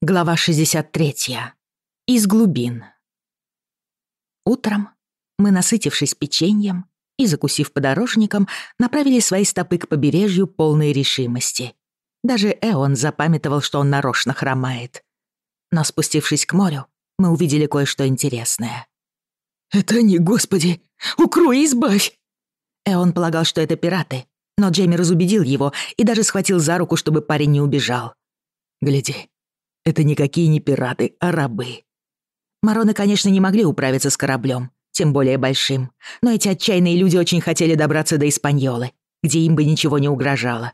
Глава 63. Из глубин. Утром мы, насытившись печеньем и закусив подорожником, направили свои стопы к побережью полной решимости. Даже Эон запамятовал, что он нарочно хромает. Но спустившись к морю, мы увидели кое-что интересное. «Это они, господи! Укрой, избавь!» Эон полагал, что это пираты, но Джейми разубедил его и даже схватил за руку, чтобы парень не убежал. «Гляди, это никакие не пираты, а рабы. Мароны, конечно, не могли управиться с кораблем, тем более большим, но эти отчаянные люди очень хотели добраться до Испаньолы, где им бы ничего не угрожало.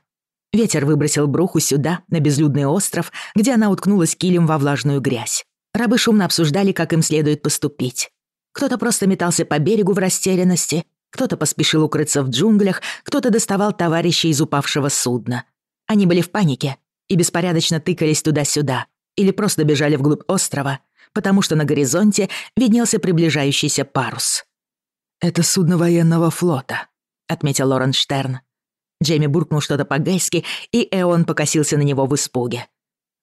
Ветер выбросил бруху сюда, на безлюдный остров, где она уткнулась килем во влажную грязь. Рабы шумно обсуждали, как им следует поступить. Кто-то просто метался по берегу в растерянности, кто-то поспешил укрыться в джунглях, кто-то доставал товарища из упавшего судна. Они были в панике и беспорядочно тыкались туда-сюда, или просто бежали вглубь острова, потому что на горизонте виднелся приближающийся парус. «Это судно военного флота», — отметил Лорен Штерн. Джейми буркнул что-то по-гайски, и Эон покосился на него в испуге.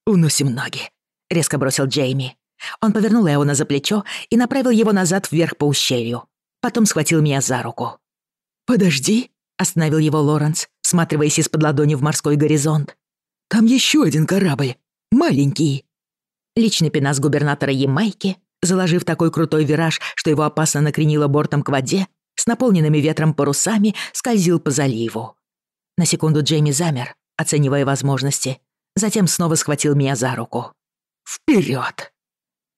«Уносим ноги», — резко бросил Джейми. Он повернул Эона за плечо и направил его назад вверх по ущелью. Потом схватил меня за руку. «Подожди», — остановил его Лоренс, сматриваясь из-под ладони в морской горизонт. «Там еще один корабль маленький». Личный пенас губернатора Ямайки, заложив такой крутой вираж, что его опасно накренило бортом к воде, с наполненными ветром парусами скользил по заливу. На секунду Джейми замер, оценивая возможности, затем снова схватил меня за руку. «Вперед!»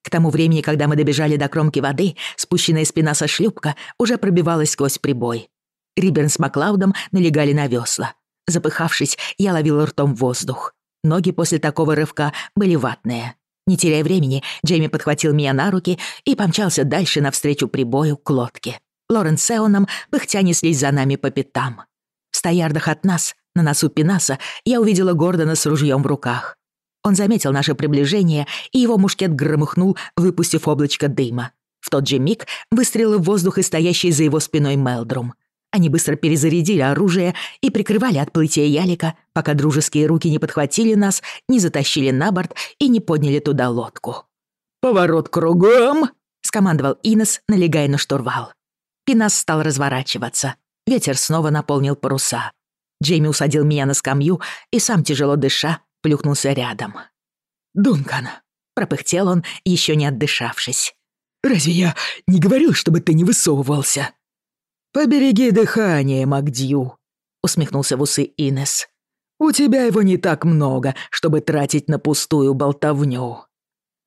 К тому времени, когда мы добежали до кромки воды, спущенная спина со шлюпка уже пробивалась сквозь прибой. Риберн с Маклаудом налегали на весла. Запыхавшись, я ловил ртом воздух. Ноги после такого рывка были ватные. Не теряя времени, Джейми подхватил меня на руки и помчался дальше навстречу прибою к лодке. Лорен с Эоном пыхтя неслись за нами по пятам. В стоярдах от нас, на носу Пинаса, я увидела Гордона с ружьем в руках. Он заметил наше приближение, и его мушкет громыхнул, выпустив облачко дыма. В тот же миг выстрелы в воздух и стоящий за его спиной Мелдрум. Они быстро перезарядили оружие и прикрывали отплытие ялика, пока дружеские руки не подхватили нас, не затащили на борт и не подняли туда лодку. «Поворот кругом!» — скомандовал Инес, налегая на штурвал. Пинас стал разворачиваться. Ветер снова наполнил паруса. Джейми усадил меня на скамью и сам, тяжело дыша, плюхнулся рядом. «Дункан!» — пропыхтел он, еще не отдышавшись. «Разве я не говорил, чтобы ты не высовывался?» «Побереги дыхание, Макдью», — усмехнулся в усы Инес. «У тебя его не так много, чтобы тратить на пустую болтовню».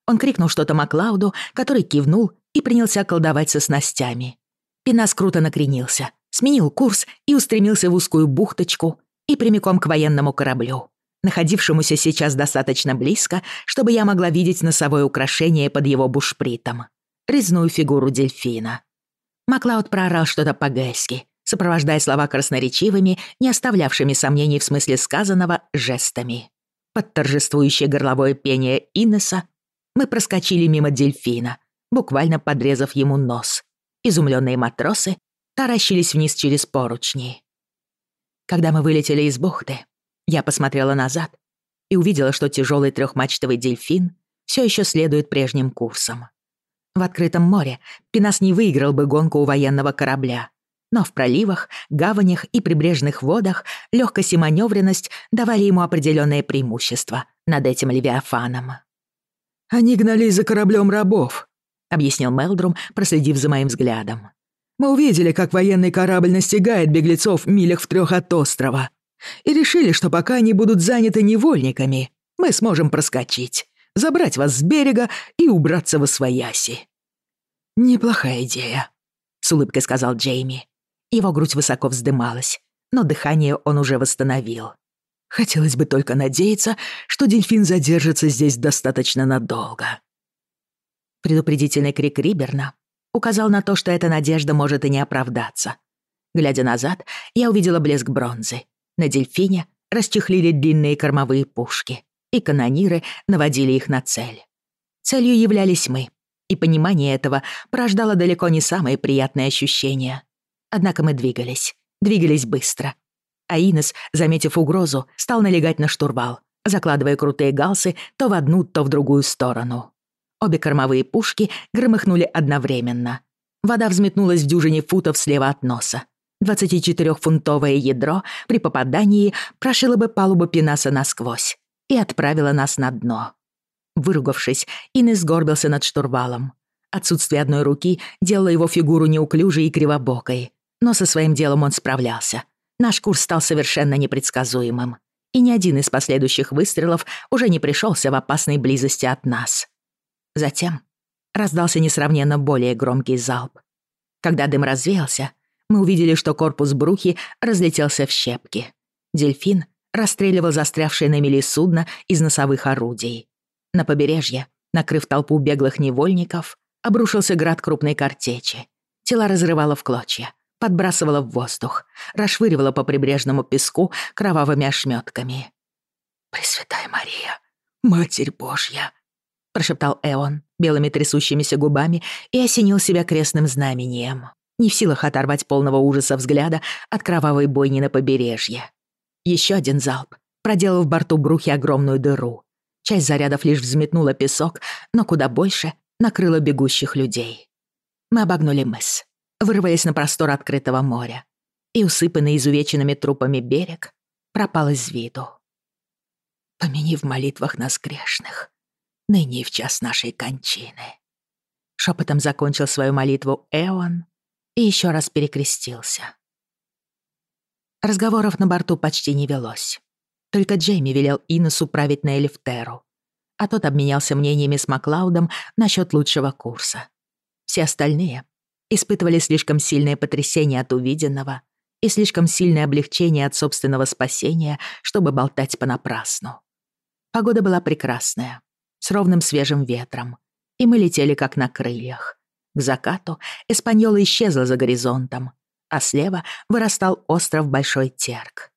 Он крикнул что-то Маклауду, который кивнул и принялся колдовать со снастями. Пинас круто накренился, сменил курс и устремился в узкую бухточку и прямиком к военному кораблю, находившемуся сейчас достаточно близко, чтобы я могла видеть носовое украшение под его бушпритом — резную фигуру дельфина. Маклауд проорал что-то по-гайски, сопровождая слова красноречивыми, не оставлявшими сомнений в смысле сказанного, жестами. Под торжествующее горловое пение Иннеса мы проскочили мимо дельфина, буквально подрезав ему нос. Изумленные матросы таращились вниз через поручни. Когда мы вылетели из бухты, я посмотрела назад и увидела, что тяжелый трехмачтовый дельфин все еще следует прежним курсом. В открытом море Пинас не выиграл бы гонку у военного корабля. Но в проливах, гаванях и прибрежных водах легкость и маневренность давали ему определенное преимущество над этим Левиафаном. «Они гнались за кораблем рабов», — объяснил Мелдрум, проследив за моим взглядом. «Мы увидели, как военный корабль настигает беглецов в милях в трех от острова, и решили, что пока они будут заняты невольниками, мы сможем проскочить забрать вас с берега и убраться во свояси». «Неплохая идея», — с улыбкой сказал Джейми. Его грудь высоко вздымалась, но дыхание он уже восстановил. «Хотелось бы только надеяться, что дельфин задержится здесь достаточно надолго». Предупредительный крик Риберна указал на то, что эта надежда может и не оправдаться. Глядя назад, я увидела блеск бронзы. На дельфине расчехлили длинные кормовые пушки и канониры наводили их на цель. Целью являлись мы, и понимание этого порождало далеко не самые приятные ощущения. Однако мы двигались, двигались быстро. А Инес, заметив угрозу, стал налегать на штурвал, закладывая крутые галсы то в одну, то в другую сторону. Обе кормовые пушки громыхнули одновременно. Вода взметнулась в дюжине футов слева от носа. 24-фунтовое ядро при попадании прошило бы палубу Пенаса насквозь и отправило нас на дно. Выругавшись, Инес сгорбился над штурвалом. Отсутствие одной руки делало его фигуру неуклюжей и кривобокой. Но со своим делом он справлялся. Наш курс стал совершенно непредсказуемым. И ни один из последующих выстрелов уже не пришелся в опасной близости от нас. Затем раздался несравненно более громкий залп. Когда дым развеялся, мы увидели, что корпус Брухи разлетелся в щепки. Дельфин расстреливал застрявшее на мели судно из носовых орудий. На побережье, накрыв толпу беглых невольников, обрушился град крупной картечи. Тела разрывало в клочья, подбрасывало в воздух, расшвыривало по прибрежному песку кровавыми ошметками. «Пресвятая Мария, Матерь Божья!» прошептал Эон белыми трясущимися губами и осенил себя крестным знамением не в силах оторвать полного ужаса взгляда от кровавой бойни на побережье. Еще один залп проделал в борту Брухи огромную дыру. Часть зарядов лишь взметнула песок, но куда больше накрыла бегущих людей. Мы обогнули мыс, вырвались на простор открытого моря, и усыпанный изувеченными трупами берег пропал из виду. «Помяни в молитвах нас грешных, ныне в час нашей кончины». Шепотом закончил свою молитву Эон и еще раз перекрестился. Разговоров на борту почти не велось. Только Джейми велел Инесу править на Элифтеру, а тот обменялся мнениями с Маклаудом насчет лучшего курса. Все остальные испытывали слишком сильное потрясение от увиденного и слишком сильное облегчение от собственного спасения, чтобы болтать понапрасну. Погода была прекрасная, с ровным свежим ветром, и мы летели как на крыльях. К закату Эспаньола исчезла за горизонтом, а слева вырастал остров Большой Терк.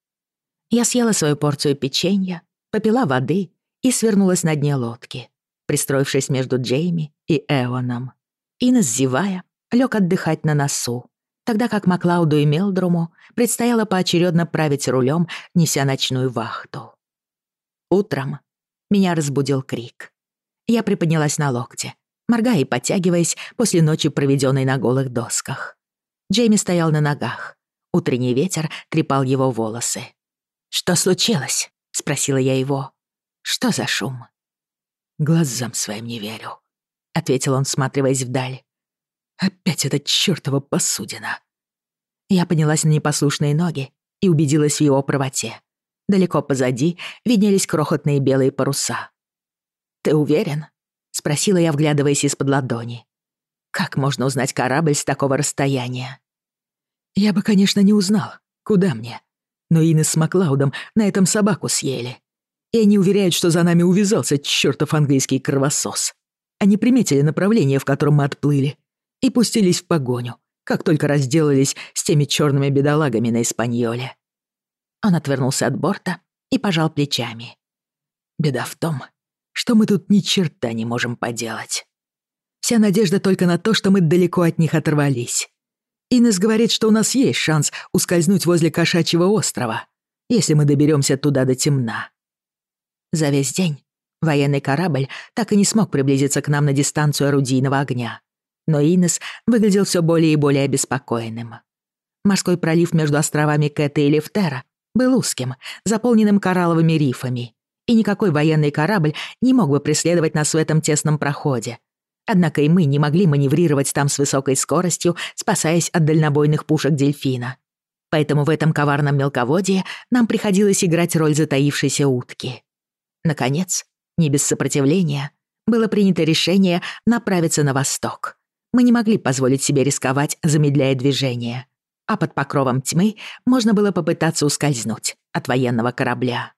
Я съела свою порцию печенья, попила воды и свернулась на дне лодки, пристроившись между Джейми и Эоном. Инес, зевая, лег отдыхать на носу, тогда как Маклауду и Мелдруму предстояло поочередно править рулем, неся ночную вахту. Утром меня разбудил крик. Я приподнялась на локте, моргая и подтягиваясь после ночи, проведенной на голых досках. Джейми стоял на ногах. Утренний ветер трепал его волосы. «Что случилось?» — спросила я его. «Что за шум?» «Глазам своим не верю», — ответил он, всматриваясь вдаль. «Опять эта чёртова посудина». Я поднялась на непослушные ноги и убедилась в его правоте. Далеко позади виднелись крохотные белые паруса. «Ты уверен?» Спросила я, вглядываясь из-под ладони. Как можно узнать корабль с такого расстояния? Я бы, конечно, не узнал. Куда мне? Но Инес с Маклаудом на этом собаку съели. И они уверяют, что за нами увязался чертов английский кровосос. Они приметили направление, в котором мы отплыли, и пустились в погоню, как только разделались с теми черными бедолагами на Испаньоле. Он отвернулся от борта и пожал плечами. Беда в том, что мы тут ни черта не можем поделать. Вся надежда только на то, что мы далеко от них оторвались. Инес говорит, что у нас есть шанс ускользнуть возле Кошачьего острова, если мы доберемся туда до темна. За весь день военный корабль так и не смог приблизиться к нам на дистанцию орудийного огня. Но Инес выглядел все более и более обеспокоенным. Морской пролив между островами Кэта и Лефтера был узким, заполненным коралловыми рифами, и никакой военный корабль не мог бы преследовать нас в этом тесном проходе. Однако и мы не могли маневрировать там с высокой скоростью, спасаясь от дальнобойных пушек дельфина. Поэтому в этом коварном мелководье нам приходилось играть роль затаившейся утки. Наконец, не без сопротивления, было принято решение направиться на восток. Мы не могли позволить себе рисковать, замедляя движение. А под покровом тьмы можно было попытаться ускользнуть от военного корабля.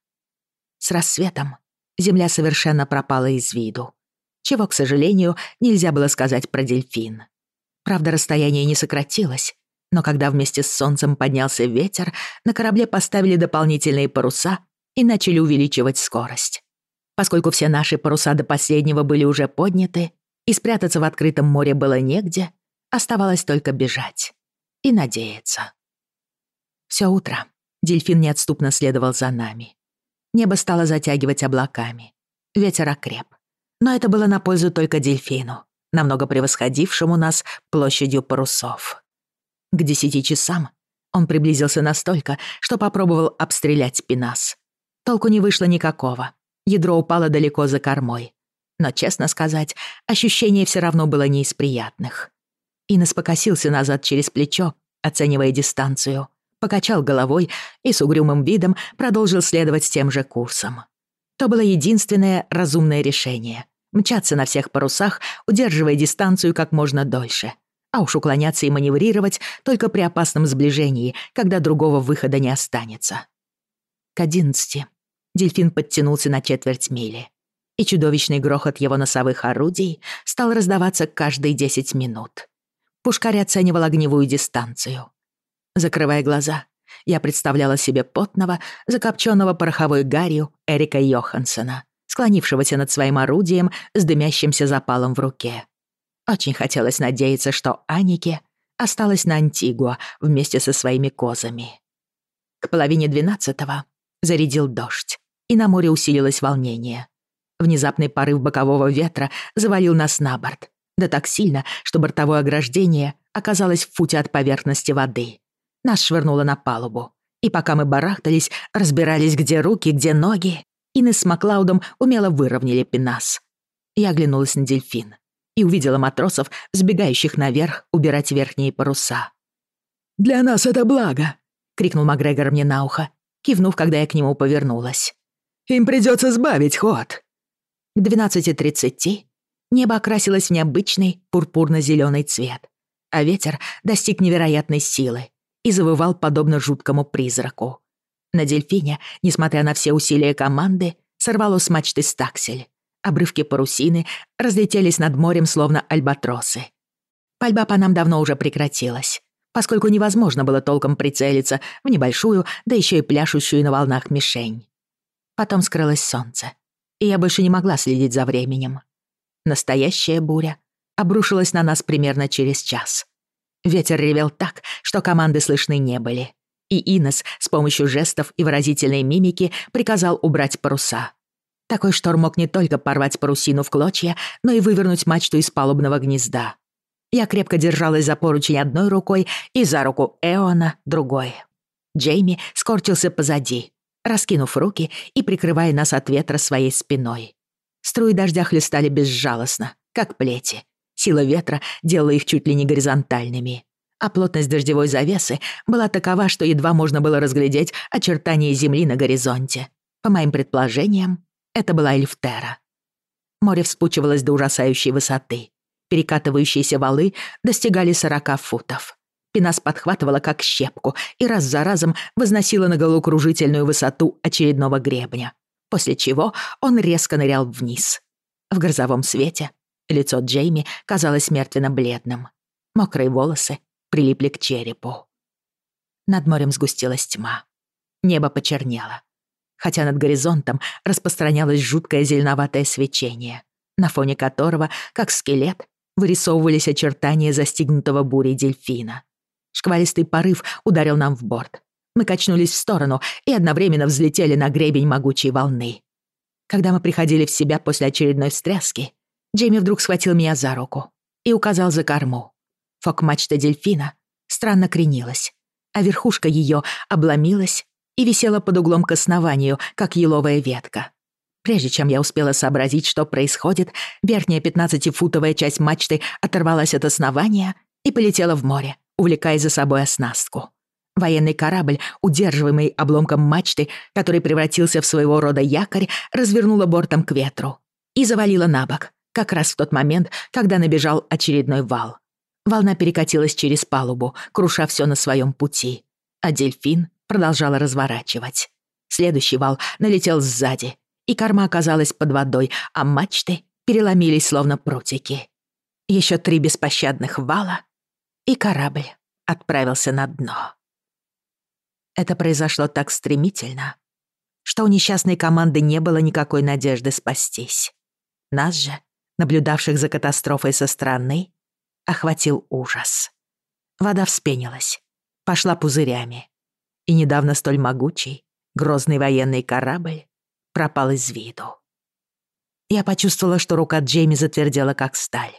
С рассветом земля совершенно пропала из виду, чего, к сожалению, нельзя было сказать про дельфин. Правда, расстояние не сократилось, но когда вместе с солнцем поднялся ветер, на корабле поставили дополнительные паруса и начали увеличивать скорость. Поскольку все наши паруса до последнего были уже подняты, и спрятаться в открытом море было негде, оставалось только бежать и надеяться. Все утро дельфин неотступно следовал за нами. Небо стало затягивать облаками. Ветер окреп. Но это было на пользу только дельфину, намного превосходившему нас площадью парусов. К десяти часам он приблизился настолько, что попробовал обстрелять Пинас. Толку не вышло никакого. Ядро упало далеко за кормой. Но, честно сказать, ощущение все равно было не из приятных. Инес покосился назад через плечо, оценивая дистанцию, покачал головой и с угрюмым видом продолжил следовать тем же курсом. То было единственное разумное решение — мчаться на всех парусах, удерживая дистанцию как можно дольше. А уж уклоняться и маневрировать только при опасном сближении, когда другого выхода не останется. К одиннадцати дельфин подтянулся на четверть мили, и чудовищный грохот его носовых орудий стал раздаваться каждые десять минут. Пушкарь оценивал огневую дистанцию. Закрывая глаза, я представляла себе потного, закопченного пороховой гарью Эрика Йоханссона, склонившегося над своим орудием с дымящимся запалом в руке. Очень хотелось надеяться, что Анике осталась на Антигуа вместе со своими козами. К половине двенадцатого зарядил дождь, и на море усилилось волнение. Внезапный порыв бокового ветра завалил нас на борт, да так сильно, что бортовое ограждение оказалось в футе от поверхности воды. Нас швырнуло на палубу. И пока мы барахтались, разбирались, где руки, где ноги, Инес с Маклаудом умело выровняли пенас. Я оглянулась на дельфин и увидела матросов, сбегающих наверх убирать верхние паруса. «Для нас это благо!» — крикнул Макгрегор мне на ухо, кивнув, когда я к нему повернулась. «Им придется сбавить ход!» К 12.30 небо окрасилось в необычный пурпурно зеленый цвет, а ветер достиг невероятной силы и завывал подобно жуткому призраку. На дельфине, несмотря на все усилия команды, сорвало с мачты стаксель. Обрывки парусины разлетелись над морем, словно альбатросы. Пальба по нам давно уже прекратилась, поскольку невозможно было толком прицелиться в небольшую, да еще и пляшущую на волнах мишень. Потом скрылось солнце, и я больше не могла следить за временем. Настоящая буря обрушилась на нас примерно через час. Ветер ревел так, что команды слышны не были. И Инес с помощью жестов и выразительной мимики приказал убрать паруса. Такой шторм мог не только порвать парусину в клочья, но и вывернуть мачту из палубного гнезда. Я крепко держалась за поручень одной рукой и за руку Эона другой. Джейми скорчился позади, раскинув руки и прикрывая нас от ветра своей спиной. Струи дождя хлестали безжалостно, как плети, Сила ветра делала их чуть ли не горизонтальными. А плотность дождевой завесы была такова, что едва можно было разглядеть очертания земли на горизонте. По моим предположениям, это была Эльфтера. Море вспучивалось до ужасающей высоты. Перекатывающиеся валы достигали 40 футов. Пенас подхватывала как щепку и раз за разом возносила на головокружительную высоту очередного гребня, после чего он резко нырял вниз. В грозовом свете Лицо Джейми казалось мертвенно-бледным. Мокрые волосы прилипли к черепу. Над морем сгустилась тьма. Небо почернело. Хотя над горизонтом распространялось жуткое зеленоватое свечение, на фоне которого, как скелет, вырисовывались очертания застигнутого бурей дельфина. Шквалистый порыв ударил нам в борт. Мы качнулись в сторону и одновременно взлетели на гребень могучей волны. Когда мы приходили в себя после очередной встряски, Джейми вдруг схватил меня за руку и указал за корму. Фок-мачта дельфина странно кренилась, а верхушка ее обломилась и висела под углом к основанию, как еловая ветка. Прежде чем я успела сообразить, что происходит, верхняя пятнадцатифутовая часть мачты оторвалась от основания и полетела в море, увлекая за собой оснастку. Военный корабль, удерживаемый обломком мачты, который превратился в своего рода якорь, развернула бортом к ветру и завалила на бок, как раз в тот момент, когда набежал очередной вал. Волна перекатилась через палубу, круша все на своем пути, а дельфин продолжала разворачивать. Следующий вал налетел сзади, и корма оказалась под водой, а мачты переломились словно прутики. Еще три беспощадных вала, и корабль отправился на дно. Это произошло так стремительно, что у несчастной команды не было никакой надежды спастись. Нас же наблюдавших за катастрофой со стороны, охватил ужас. Вода вспенилась, пошла пузырями. И недавно столь могучий, грозный военный корабль пропал из виду. Я почувствовала, что рука Джейми затвердела, как сталь.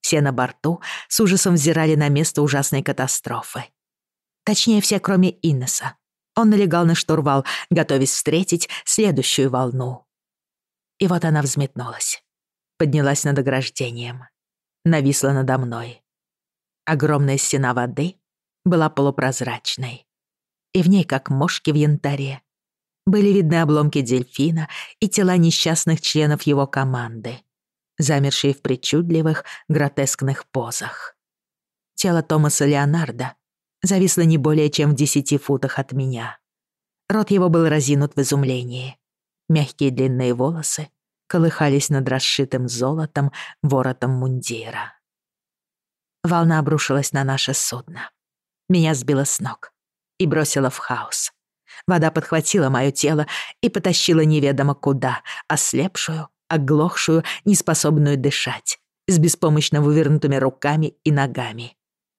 Все на борту с ужасом взирали на место ужасной катастрофы. Точнее, все, кроме Иннеса. Он налегал на штурвал, готовясь встретить следующую волну. И вот она взметнулась. Поднялась над ограждением. Нависла надо мной. Огромная стена воды была полупрозрачной. И в ней, как мошки в янтаре, были видны обломки дельфина и тела несчастных членов его команды, замершие в причудливых, гротескных позах. Тело Томаса Леонардо зависло не более чем в десяти футах от меня. Рот его был разинут в изумлении. Мягкие длинные волосы колыхались над расшитым золотом воротом мундира. Волна обрушилась на наше судно. Меня сбило с ног и бросило в хаос. Вода подхватила мое тело и потащила неведомо куда, ослепшую, оглохшую, неспособную дышать, с беспомощно вывернутыми руками и ногами.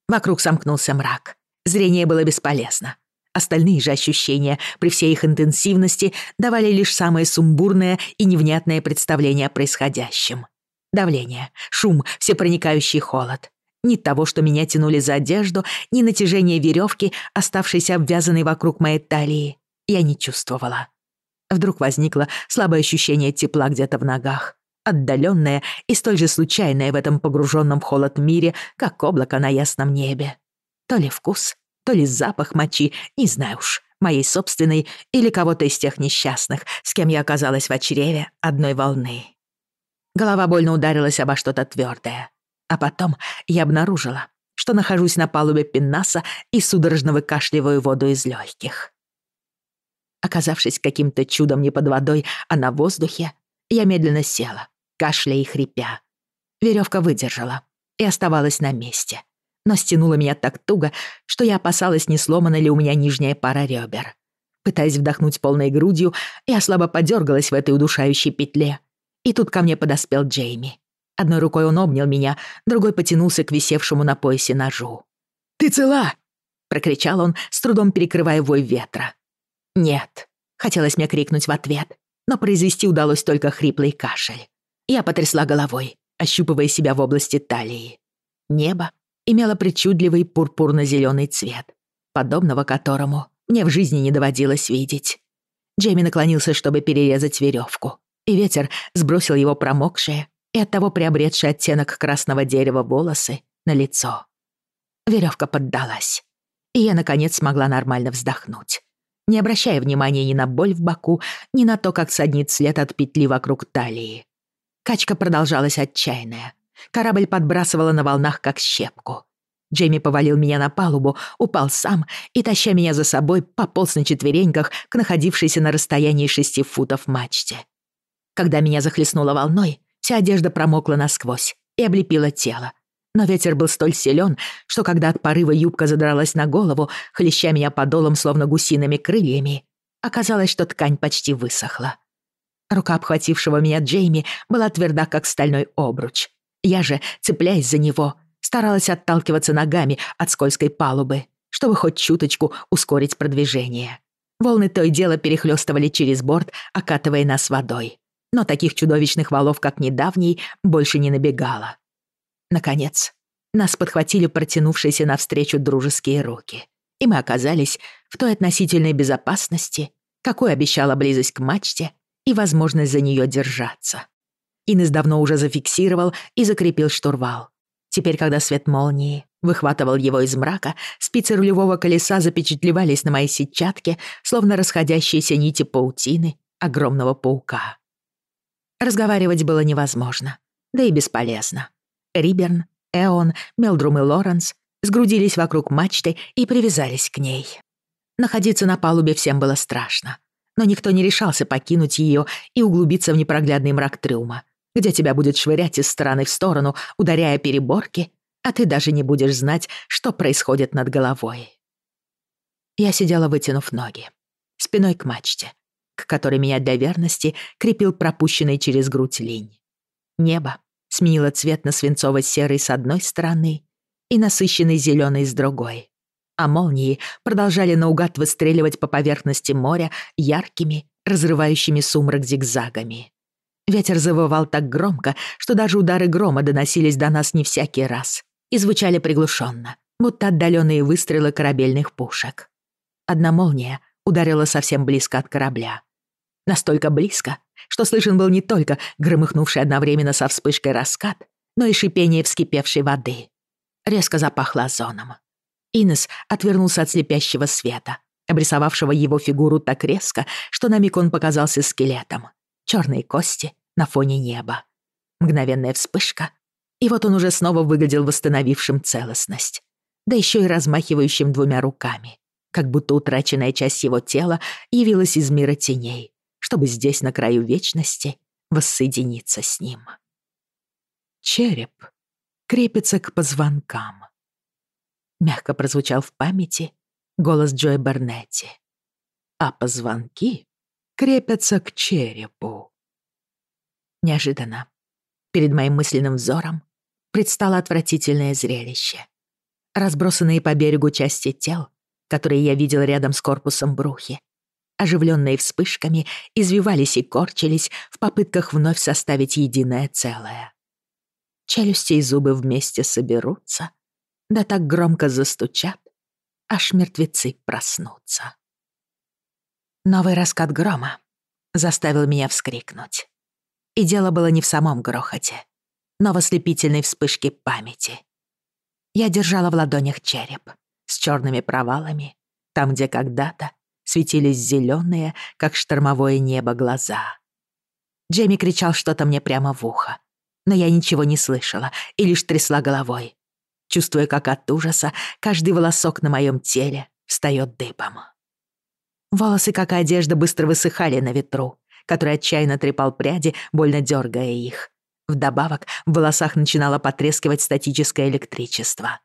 Вокруг сомкнулся мрак. Зрение было бесполезно. Остальные же ощущения, при всей их интенсивности, давали лишь самое сумбурное и невнятное представление о происходящем. Давление, шум, всепроникающий холод. Ни того, что меня тянули за одежду, ни натяжение веревки, оставшейся обвязанной вокруг моей талии, я не чувствовала. Вдруг возникло слабое ощущение тепла где-то в ногах, отдаленное и столь же случайное в этом погруженном холод мире, как облако на ясном небе. То ли вкус, то ли запах мочи, не знаю уж, моей собственной или кого-то из тех несчастных, с кем я оказалась в чреве одной волны. Голова больно ударилась обо что-то твердое. А потом я обнаружила, что нахожусь на палубе Пеннаса и судорожно выкашливаю воду из легких. Оказавшись каким-то чудом не под водой, а на воздухе, я медленно села, кашляя и хрипя. Веревка выдержала и оставалась на месте, но стянула меня так туго, что я опасалась, не сломана ли у меня нижняя пара ребер. Пытаясь вдохнуть полной грудью, я слабо подергалась в этой удушающей петле. И тут ко мне подоспел Джейми. Одной рукой он обнял меня, другой потянулся к висевшему на поясе ножу. «Ты цела?» — прокричал он, с трудом перекрывая вой ветра. «Нет», — хотелось мне крикнуть в ответ, но произвести удалось только хриплый кашель. Я потрясла головой, ощупывая себя в области талии. Небо имело причудливый пурпурно-зелёный цвет, подобного которому мне в жизни не доводилось видеть. Джейми наклонился, чтобы перерезать веревку, и ветер сбросил его промокшее, и оттого приобретший оттенок красного дерева волосы на лицо. Веревка поддалась, и я, наконец, смогла нормально вздохнуть, не обращая внимания ни на боль в боку, ни на то, как саднит след от петли вокруг талии. Качка продолжалась отчаянная. Корабль подбрасывала на волнах, как щепку. Джейми повалил меня на палубу, упал сам и, таща меня за собой, пополз на четвереньках к находившейся на расстоянии шести футов мачте. Когда меня захлестнуло волной, Вся одежда промокла насквозь и облепила тело. Но ветер был столь силен, что когда от порыва юбка задралась на голову, хлеща меня подолом, словно гусиными крыльями, оказалось, что ткань почти высохла. Рука обхватившего меня Джейми была тверда, как стальной обруч. Я же, цепляясь за него, старалась отталкиваться ногами от скользкой палубы, чтобы хоть чуточку ускорить продвижение. Волны то и дело перехлёстывали через борт, окатывая нас водой но таких чудовищных валов, как недавний, больше не набегало. Наконец, нас подхватили протянувшиеся навстречу дружеские руки, и мы оказались в той относительной безопасности, какой обещала близость к мачте и возможность за нее держаться. Инес давно уже зафиксировал и закрепил штурвал. Теперь, когда свет молнии выхватывал его из мрака, спицы рулевого колеса запечатлевались на моей сетчатке, словно расходящиеся нити паутины огромного паука. Разговаривать было невозможно, да и бесполезно. Риберн, Эон, Мелдрум и Лоренс сгрудились вокруг мачты и привязались к ней. Находиться на палубе всем было страшно, но никто не решался покинуть ее и углубиться в непроглядный мрак трюма, где тебя будет швырять из стороны в сторону, ударяя переборки, а ты даже не будешь знать, что происходит над головой. Я сидела, вытянув ноги, спиной к мачте, к которой меня для верности крепил пропущенный через грудь линь. Небо сменило цвет на свинцово-серый с одной стороны и насыщенный зеленый с другой, а молнии продолжали наугад выстреливать по поверхности моря яркими, разрывающими сумрак зигзагами. Ветер завывал так громко, что даже удары грома доносились до нас не всякий раз и звучали приглушенно, будто отдаленные выстрелы корабельных пушек. Одна молния ударила совсем близко от корабля. Настолько близко, что слышен был не только громыхнувший одновременно со вспышкой раскат, но и шипение вскипевшей воды. Резко запахло озоном. Инес отвернулся от слепящего света, обрисовавшего его фигуру так резко, что на миг он показался скелетом. Черные кости на фоне неба. Мгновенная вспышка, и вот он уже снова выглядел восстановившим целостность. Да еще и размахивающим двумя руками, как будто утраченная часть его тела явилась из мира теней, чтобы здесь, на краю вечности, воссоединиться с ним. Череп крепится к позвонкам. Мягко прозвучал в памяти голос Джоя Барнетти. А позвонки крепятся к черепу. Неожиданно перед моим мысленным взором предстало отвратительное зрелище. Разбросанные по берегу части тел, которые я видел рядом с корпусом брухи, оживленные вспышками, извивались и корчились в попытках вновь составить единое целое. Челюсти и зубы вместе соберутся, да так громко застучат, аж мертвецы проснутся. Новый раскат грома заставил меня вскрикнуть. И дело было не в самом грохоте, но в ослепительной вспышке памяти. Я держала в ладонях череп с черными провалами, там, где когда-то светились зеленые, как штормовое небо, глаза. Джейми кричал что-то мне прямо в ухо, но я ничего не слышала и лишь трясла головой, чувствуя, как от ужаса каждый волосок на моем теле встает дыбом. Волосы, как и одежда, быстро высыхали на ветру, который отчаянно трепал пряди, больно дергая их. Вдобавок, в волосах начинало потрескивать статическое электричество.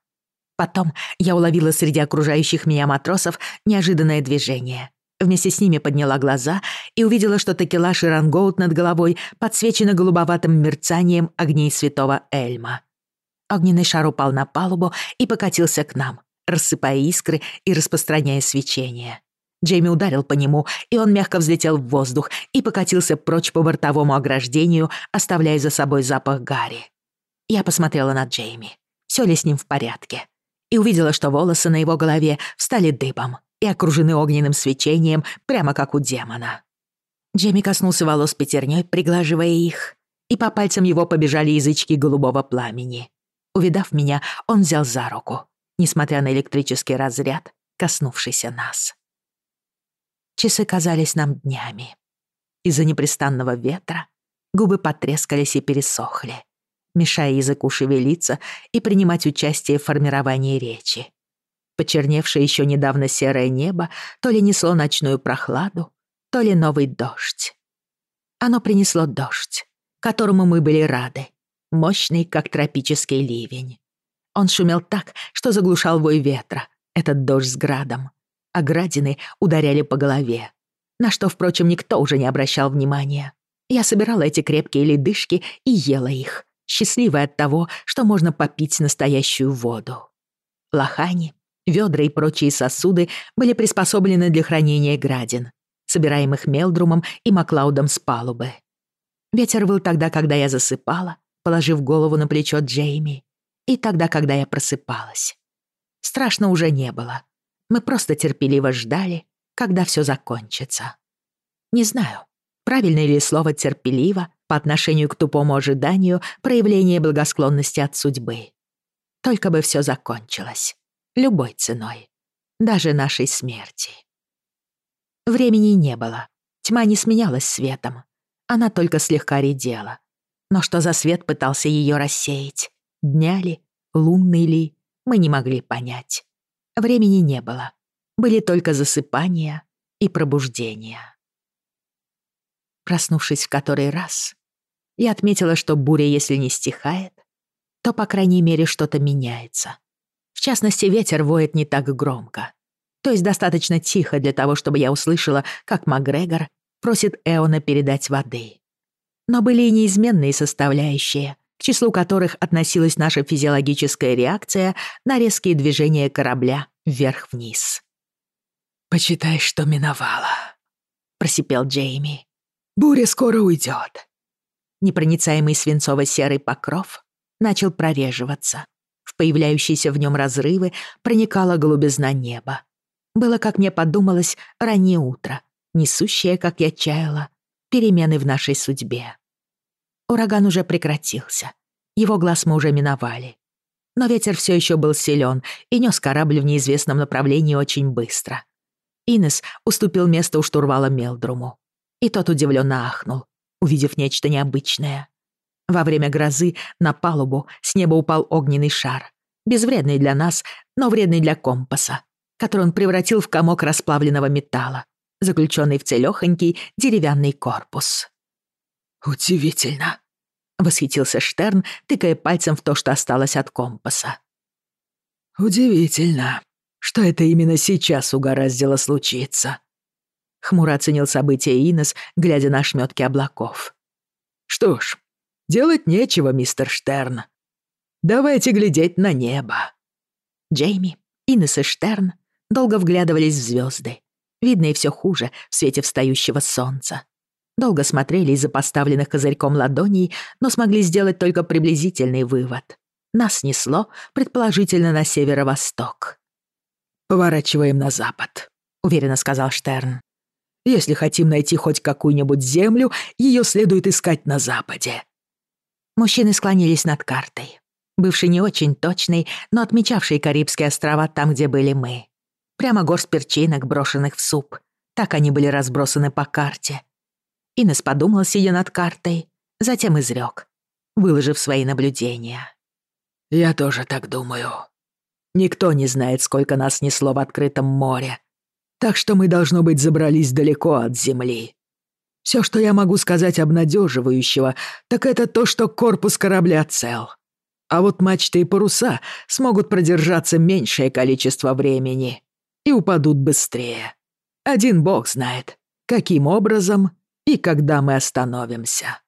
Потом я уловила среди окружающих меня матросов неожиданное движение. Вместе с ними подняла глаза и увидела, что такелаж и рангоут над головой подсвечены голубоватым мерцанием огней святого Эльма. Огненный шар упал на палубу и покатился к нам, рассыпая искры и распространяя свечение. Джейми ударил по нему, и он мягко взлетел в воздух и покатился прочь по бортовому ограждению, оставляя за собой запах гари. Я посмотрела на Джейми, все ли с ним в порядке, и увидела, что волосы на его голове встали дыбом и окружены огненным свечением, прямо как у демона. Джейми коснулся волос пятерней, приглаживая их, и по пальцам его побежали язычки голубого пламени. Увидав меня, он взял за руку, несмотря на электрический разряд, коснувшийся нас. Часы казались нам днями. Из-за непрестанного ветра губы потрескались и пересохли, мешая языку шевелиться и принимать участие в формировании речи. Почерневшее еще недавно серое небо то ли несло ночную прохладу, то ли новый дождь. Оно принесло дождь, которому мы были рады, мощный, как тропический ливень. Он шумел так, что заглушал вой ветра, этот дождь с градом, а градины ударяли по голове, на что, впрочем, никто уже не обращал внимания. Я собирала эти крепкие ледышки и ела их, счастливая от того, что можно попить настоящую воду. Лохани, ведра и прочие сосуды были приспособлены для хранения градин, собираемых Мелдрумом и Маклаудом с палубы. Ветер был тогда, когда я засыпала, положив голову на плечо Джейми, и тогда, когда я просыпалась. Страшно уже не было. Мы просто терпеливо ждали, когда все закончится. Не знаю, правильно ли слово «терпеливо» по отношению к тупому ожиданию проявления благосклонности от судьбы. Только бы все закончилось. Любой ценой. Даже нашей смерти. Времени не было. Тьма не сменялась светом. Она только слегка редела. Но что за свет пытался ее рассеять? Дня ли? Лунный ли? Мы не могли понять. Времени не было. Были только засыпания и пробуждения. Проснувшись в который раз, я отметила, что буря, если не стихает, то, по крайней мере, что-то меняется. В частности, ветер воет не так громко. То есть достаточно тихо для того, чтобы я услышала, как Макгрегор просит Эона передать воды. Но были и неизменные составляющие, к числу которых относилась наша физиологическая реакция на резкие движения корабля вверх-вниз. «Почитай, что миновало», — просипел Джейми. «Буря скоро уйдет. Непроницаемый свинцово-серый покров начал прореживаться. В появляющиеся в нем разрывы проникала голубизна неба. Было, как мне подумалось, раннее утро, несущее, как я чаяла, перемены в нашей судьбе. Ураган уже прекратился. Его глаз мы уже миновали. Но ветер все еще был силен и нес корабль в неизвестном направлении очень быстро. Инес уступил место у штурвала Мелдруму. И тот удивленно ахнул, увидев нечто необычное. Во время грозы на палубу с неба упал огненный шар, безвредный для нас, но вредный для компаса, который он превратил в комок расплавленного металла, заключенный в целёхонький деревянный корпус. «Удивительно», — восхитился Штерн, тыкая пальцем в то, что осталось от компаса. «Удивительно, что это именно сейчас угораздило случиться», — хмуро оценил события Инес, глядя на шмётки облаков. «Что ж, делать нечего, мистер Штерн. Давайте глядеть на небо». Джейми, Инес и Штерн долго вглядывались в звезды, видные все хуже в свете встающего солнца. Долго смотрели из-за поставленных козырьком ладоней, но смогли сделать только приблизительный вывод. Нас несло, предположительно, на северо-восток. «Поворачиваем на запад», — уверенно сказал Штерн. «Если хотим найти хоть какую-нибудь землю, ее следует искать на западе». Мужчины склонились над картой, бывшей не очень точной, но отмечавшей Карибские острова там, где были мы. Прямо горсть перчинок, брошенных в суп. Так они были разбросаны по карте. Инес подумал, сидя над картой, затем изрек, выложив свои наблюдения. «Я тоже так думаю. Никто не знает, сколько нас несло в открытом море, так что мы, должно быть, забрались далеко от земли. Все, что я могу сказать обнадеживающего, так это то, что корпус корабля цел. А вот мачты и паруса смогут продержаться меньшее количество времени и упадут быстрее. Один бог знает, каким образом и когда мы остановимся».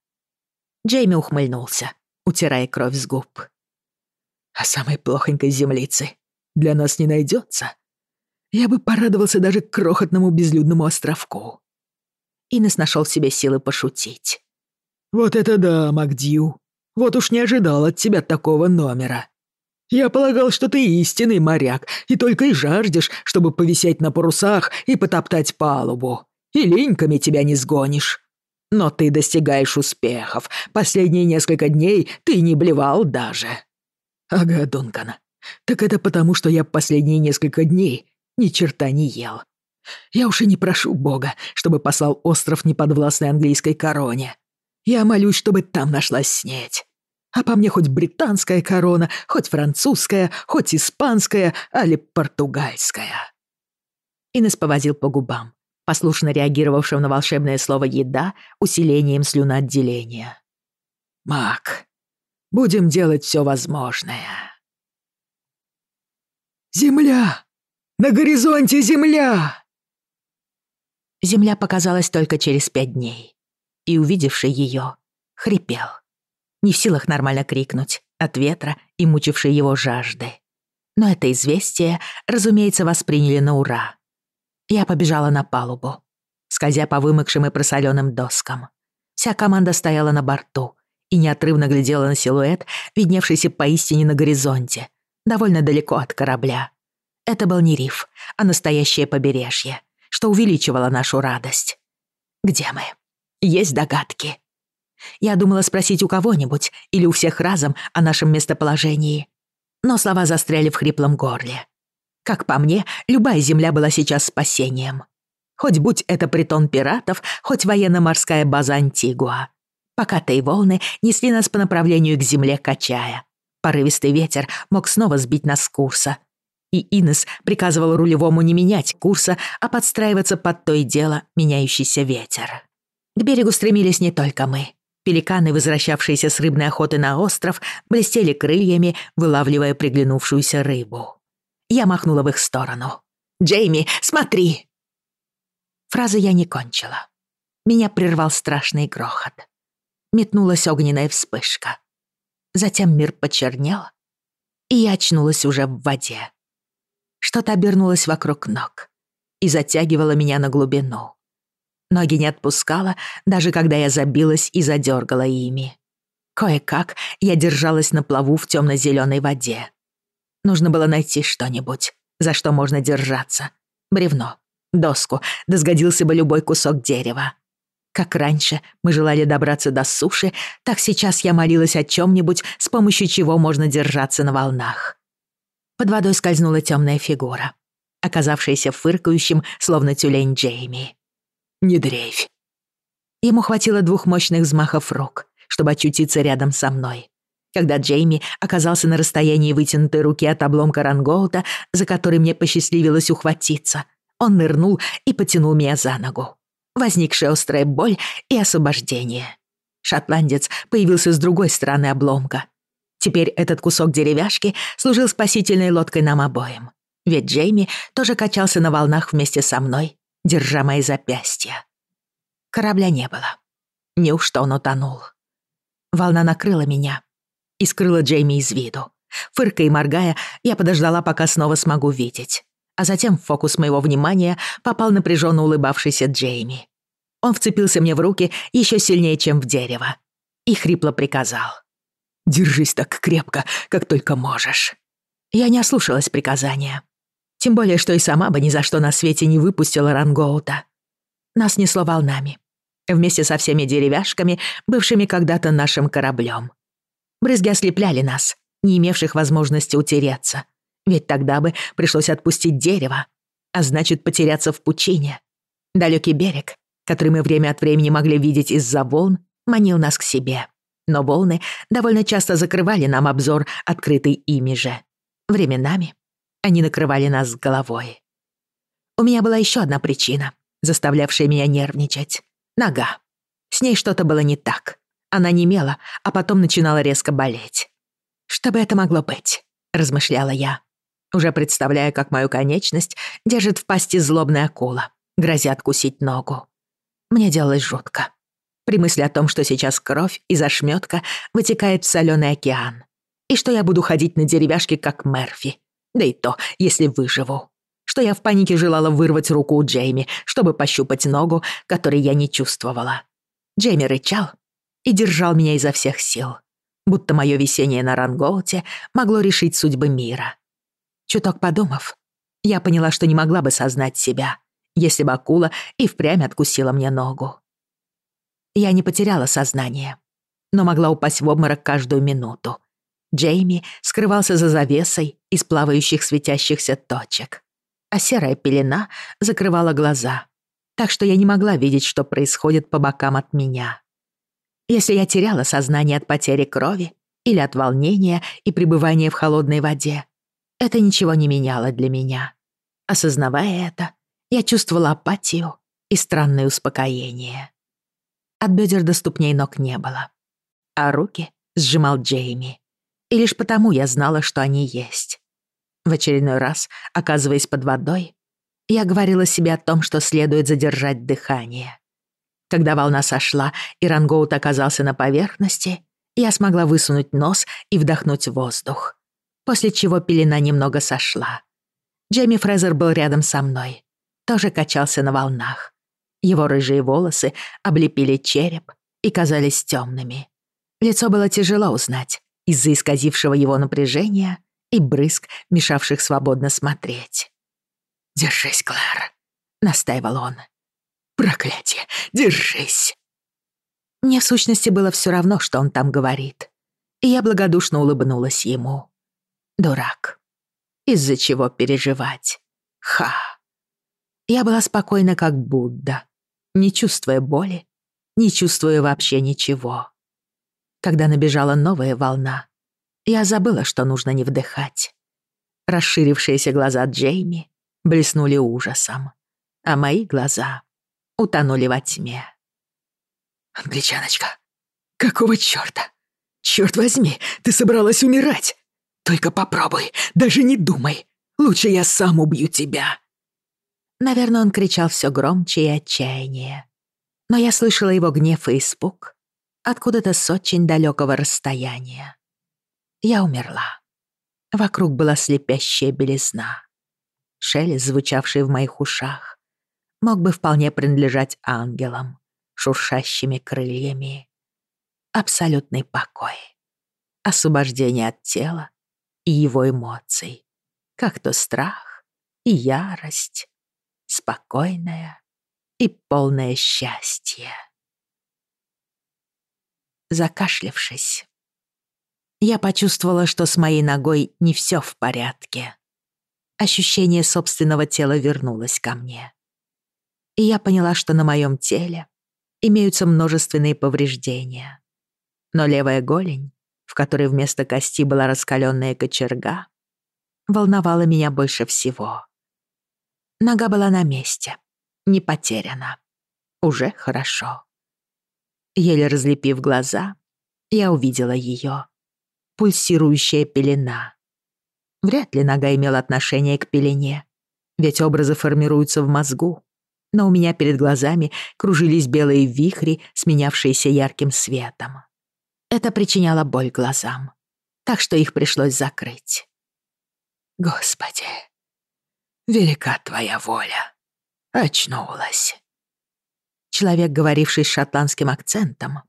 Джейми ухмыльнулся, утирая кровь с губ. «А самой плохонькой землицы для нас не найдется. Я бы порадовался даже крохотному безлюдному островку». Инес нашел в себе силы пошутить. «Вот это да, Макдью. Вот уж не ожидал от тебя такого номера. Я полагал, что ты истинный моряк и только и жаждешь, чтобы повисеть на парусах и потоптать палубу и линьками тебя не сгонишь. Но ты достигаешь успехов. Последние несколько дней ты не блевал даже. Ага, Дункан. Так это потому, что я последние несколько дней ни черта не ел. Я уж и не прошу Бога, чтобы послал остров неподвластной английской короне. Я молюсь, чтобы там нашлась снеть. А по мне хоть британская корона, хоть французская, хоть испанская, али португальская. Инес повозил по губам послушно реагировавшим на волшебное слово «еда» усилением слюноотделения. «Мак, будем делать все возможное». «Земля! На горизонте земля!» Земля показалась только через пять дней, и, увидевший ее, хрипел. Не в силах нормально крикнуть от ветра и мучившей его жажды. Но это известие, разумеется, восприняли на ура. Я побежала на палубу, скользя по вымокшим и просоленным доскам. Вся команда стояла на борту и неотрывно глядела на силуэт, видневшийся поистине на горизонте, довольно далеко от корабля. Это был не риф, а настоящее побережье, что увеличивало нашу радость. Где мы? Есть догадки. Я думала спросить у кого-нибудь или у всех разом о нашем местоположении, но слова застряли в хриплом горле. Как по мне, любая земля была сейчас спасением. Хоть будь это притон пиратов, хоть военно-морская база Антигуа. Покатые волны несли нас по направлению к земле, качая. Порывистый ветер мог снова сбить нас с курса. И Инес приказывал рулевому не менять курса, а подстраиваться под то и дело меняющийся ветер. К берегу стремились не только мы. Пеликаны, возвращавшиеся с рыбной охоты на остров, блестели крыльями, вылавливая приглянувшуюся рыбу. Я махнула в их сторону. «Джейми, смотри!» Фразы я не кончила. Меня прервал страшный грохот. Метнулась огненная вспышка. Затем мир почернел, и я очнулась уже в воде. Что-то обернулось вокруг ног и затягивало меня на глубину. Ноги не отпускала, даже когда я забилась и задергала ими. Кое-как я держалась на плаву в темно-зеленой воде. Нужно было найти что-нибудь, за что можно держаться. Бревно, доску, да сгодился бы любой кусок дерева. Как раньше мы желали добраться до суши, так сейчас я молилась о чем-нибудь, с помощью чего можно держаться на волнах. Под водой скользнула темная фигура, оказавшаяся фыркающим, словно тюлень Джейми. «Не дрейфь». Ему хватило двух мощных взмахов рук, чтобы очутиться рядом со мной. Когда Джейми оказался на расстоянии вытянутой руки от обломка рангоута, за который мне посчастливилось ухватиться, он нырнул и потянул меня за ногу. Возникшая острая боль и освобождение. Шотландец появился с другой стороны обломка. Теперь этот кусок деревяшки служил спасительной лодкой нам обоим. Ведь Джейми тоже качался на волнах вместе со мной, держа мои запястья. Корабля не было. Неужто он утонул? Волна накрыла меня и скрыла Джейми из виду. Фыркая и моргая, я подождала, пока снова смогу видеть. А затем в фокус моего внимания попал напряженно улыбавшийся Джейми. Он вцепился мне в руки еще сильнее, чем в дерево, и хрипло приказал. «Держись так крепко, как только можешь». Я не ослушалась приказания. Тем более, что и сама бы ни за что на свете не выпустила Рангоута. Нас несло волнами вместе со всеми деревяшками, бывшими когда-то нашим кораблем. Брызги ослепляли нас, не имевших возможности утереться, ведь тогда бы пришлось отпустить дерево, а значит потеряться в пучине. Далекий берег, который мы время от времени могли видеть из-за волн, манил нас к себе. Но волны довольно часто закрывали нам обзор, открытый ими же. Временами они накрывали нас с головой. У меня была еще одна причина, заставлявшая меня нервничать. Нога. С ней что-то было не так. Она немела, а потом начинала резко болеть. «Что бы это могло быть?» — размышляла я, уже представляя, как мою конечность держит в пасти злобная акула, грозя откусить ногу. Мне делалось жутко. При мысли о том, что сейчас кровь из ошметка вытекает в соленый океан, и что я буду ходить на деревяшке, как Мерфи, да и то, если выживу что я в панике желала вырвать руку у Джейми, чтобы пощупать ногу, которой я не чувствовала. Джейми рычал и держал меня изо всех сил, будто мое висение на Рангоуте могло решить судьбы мира. Чуток подумав, я поняла, что не могла бы сознать себя, если бы акула и впрямь откусила мне ногу. Я не потеряла сознание, но могла упасть в обморок каждую минуту. Джейми скрывался за завесой из плавающих светящихся точек а серая пелена закрывала глаза, так что я не могла видеть, что происходит по бокам от меня. Если я теряла сознание от потери крови или от волнения и пребывания в холодной воде, это ничего не меняло для меня. Осознавая это, я чувствовала апатию и странное успокоение. От бедер до ступней ног не было, а руки сжимал Джейми, и лишь потому я знала, что они есть. В очередной раз, оказываясь под водой, я говорила себе о том, что следует задержать дыхание. Когда волна сошла и Рангоут оказался на поверхности, я смогла высунуть нос и вдохнуть воздух, после чего пелена немного сошла. Джейми Фрезер был рядом со мной, тоже качался на волнах. Его рыжие волосы облепили череп и казались темными. Лицо было тяжело узнать из-за исказившего его напряжения и брызг, мешавших свободно смотреть. «Держись, Клэр», — настаивал он. «Проклятие, держись!» Мне в сущности было все равно, что он там говорит, и я благодушно улыбнулась ему. Дурак. Из-за чего переживать? Ха. Я была спокойна, как Будда, не чувствуя боли, не чувствуя вообще ничего. Когда набежала новая волна, я забыла, что нужно не вдыхать. Расширившиеся глаза Джейми блеснули ужасом, а мои глаза утонули во тьме. «Англичаночка, какого чёрта? Чёрт возьми, ты собралась умирать! Только попробуй, даже не думай. Лучше я сам убью тебя!» Наверное, он кричал всё громче и отчаяние. Но я слышала его гнев и испуг откуда-то с очень далёкого расстояния я умерла. Вокруг была слепящая белизна. Шелест, звучавший в моих ушах, мог бы вполне принадлежать ангелам, шуршащими крыльями. Абсолютный покой, освобождение от тела и его эмоций, как то страх и ярость, спокойное и полное счастье. Закашлявшись, я почувствовала, что с моей ногой не все в порядке. Ощущение собственного тела вернулось ко мне. И я поняла, что на моем теле имеются множественные повреждения. Но левая голень, в которой вместо кости была раскаленная кочерга, волновала меня больше всего. Нога была на месте, не потеряна. Уже хорошо. Еле разлепив глаза, я увидела ее. Пульсирующая пелена. Вряд ли нога имела отношение к пелене, ведь образы формируются в мозгу. Но у меня перед глазами кружились белые вихри, сменявшиеся ярким светом. Это причиняло боль глазам, так что их пришлось закрыть. Господи, велика твоя воля. Очнулась. Человек, говоривший с шотландским акцентом,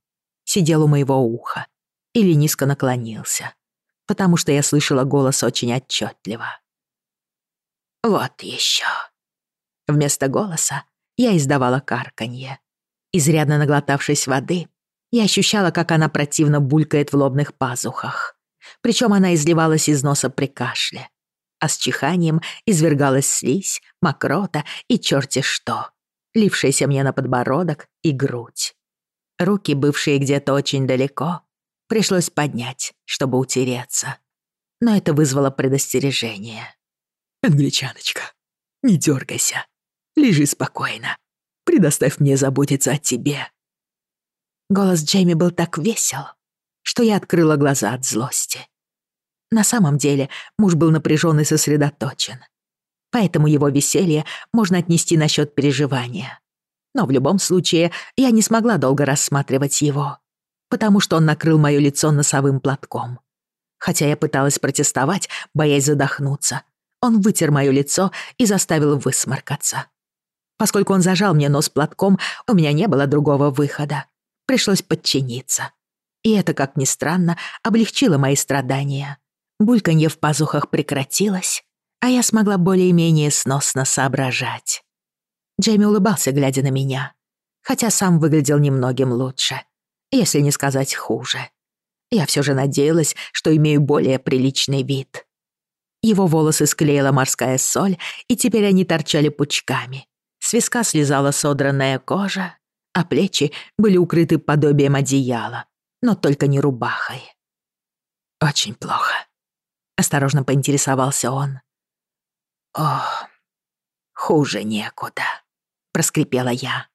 сидел у моего уха или низко наклонился, потому что я слышала голос очень отчетливо. «Вот еще». Вместо голоса я издавала карканье. Изрядно наглотавшись воды, я ощущала, как она противно булькает в лобных пазухах. Причем она изливалась из носа при кашле. А с чиханием извергалась слизь, мокрота и черти что, лившаяся мне на подбородок и грудь. Руки, бывшие где-то очень далеко, пришлось поднять, чтобы утереться. Но это вызвало предостережение. «Англичаночка, не дергайся. Лежи спокойно. Предоставь мне заботиться о тебе». Голос Джейми был так весел, что я открыла глаза от злости. На самом деле муж был напряжен и сосредоточен. Поэтому его веселье можно отнести насчет переживания. Но в любом случае я не смогла долго рассматривать его, потому что он накрыл моё лицо носовым платком. Хотя я пыталась протестовать, боясь задохнуться, он вытер моё лицо и заставил высморкаться. Поскольку он зажал мне нос платком, у меня не было другого выхода. Пришлось подчиниться. И это, как ни странно, облегчило мои страдания. Бульканье в пазухах прекратилось, а я смогла более-менее сносно соображать. Джейми улыбался, глядя на меня, хотя сам выглядел немногим лучше, если не сказать хуже. Я все же надеялась, что имею более приличный вид. Его волосы склеила морская соль, и теперь они торчали пучками. С виска слезала содранная кожа, а плечи были укрыты подобием одеяла, но только не рубахой. «Очень плохо», — осторожно поинтересовался он. «О, хуже некуда», — проскрипела я.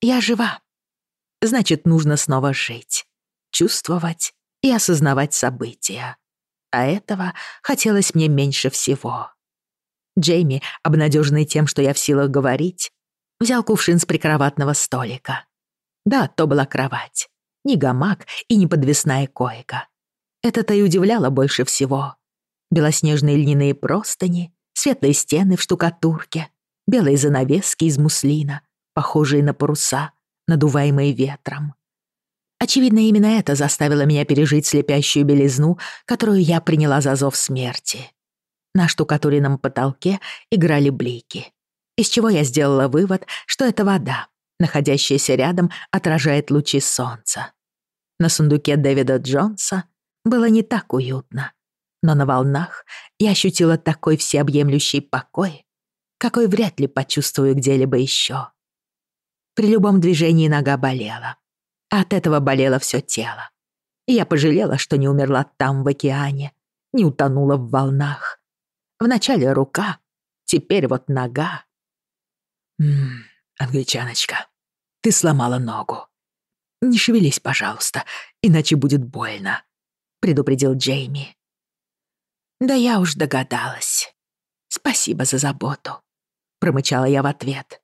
«Я жива. Значит, нужно снова жить, чувствовать и осознавать события. А этого хотелось мне меньше всего». Джейми, обнадеженный тем, что я в силах говорить, взял кувшин с прикроватного столика. Да, то была кровать. Не гамак и не подвесная койка. Это-то и удивляло больше всего. Белоснежные льняные простыни, светлые стены в штукатурке, белые занавески из муслина, похожие на паруса, надуваемые ветром. Очевидно, именно это заставило меня пережить слепящую белизну, которую я приняла за зов смерти. На штукатуренном потолке играли блики из чего я сделала вывод, что это вода, находящаяся рядом, отражает лучи солнца. На сундуке Дэвида Джонса было не так уютно, но на волнах я ощутила такой всеобъемлющий покой, какой вряд ли почувствую где-либо еще. При любом движении нога болела, а от этого болело все тело. Я пожалела, что не умерла там, в океане, не утонула в волнах. Вначале рука, теперь вот нога. «Ммм, англичаночка, ты сломала ногу. Не шевелись, пожалуйста, иначе будет больно», — предупредил Джейми. «Да я уж догадалась. Спасибо за заботу», — промычала я в ответ.